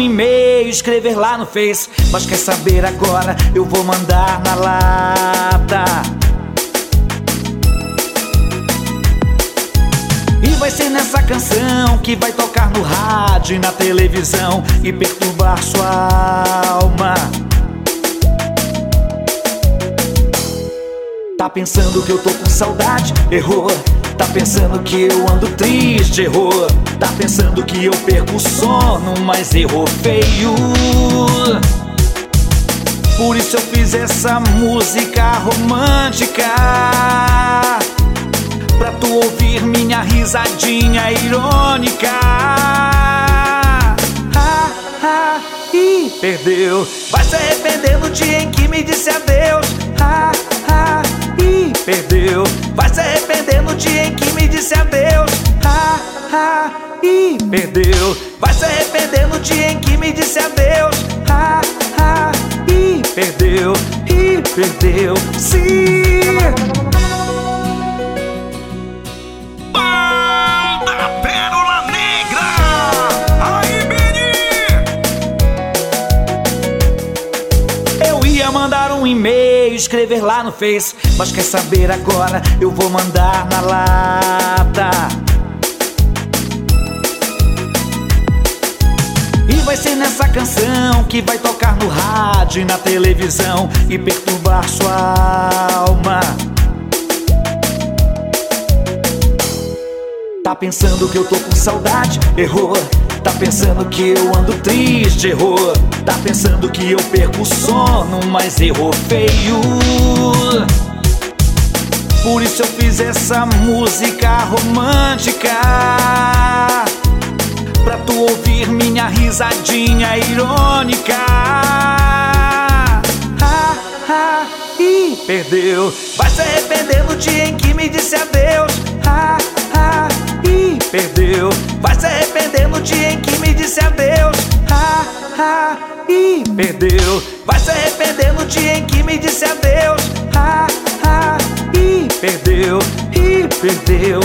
e-mail, escrever lá no Face. Mas quer saber agora? Eu vou mandar na lata. E vai ser nessa canção que vai tocar no rádio e na televisão e perturbar sua alma. Tá pensando que eu tô com saudade? Errou. Tá pensando que eu ando triste? Errou. Tá pensando que eu perco o sono, mas errou feio. Por isso eu fiz essa música romântica. Pra tu ouvir minha risadinha irônica. Ah, ah, ih, perdeu. Vai se arrepender no dia em que me disse adeus. Ah, ah, perdeu. Vai se arrepender no dia em que me disse adeus. Ah, ah, ih, perdeu. Vai se arrepender no dia em que me disse adeus. Ah, ah, ih, perdeu. Ih, perdeu. Sim. Um e-mail, escrever lá no Face. Mas quer saber agora? Eu vou mandar na lata. E vai ser nessa canção que vai tocar no rádio e na televisão e perturbar sua Tá pensando que eu tô com saudade? Errou. Tá pensando que eu ando triste? Errou. Tá pensando que eu perco o sono, mas errou feio. Por isso eu fiz essa música romântica. Pra tu ouvir minha risadinha irônica. Ah, ah, ih, perdeu. Vai se arrepender no dia em que me disse adeus. Dia em que me disse adeus. Ah, ah, ih, perdeu. Vai se arrepender no dia em que me disse adeus. Ah, ah, ih, perdeu. Ih, perdeu.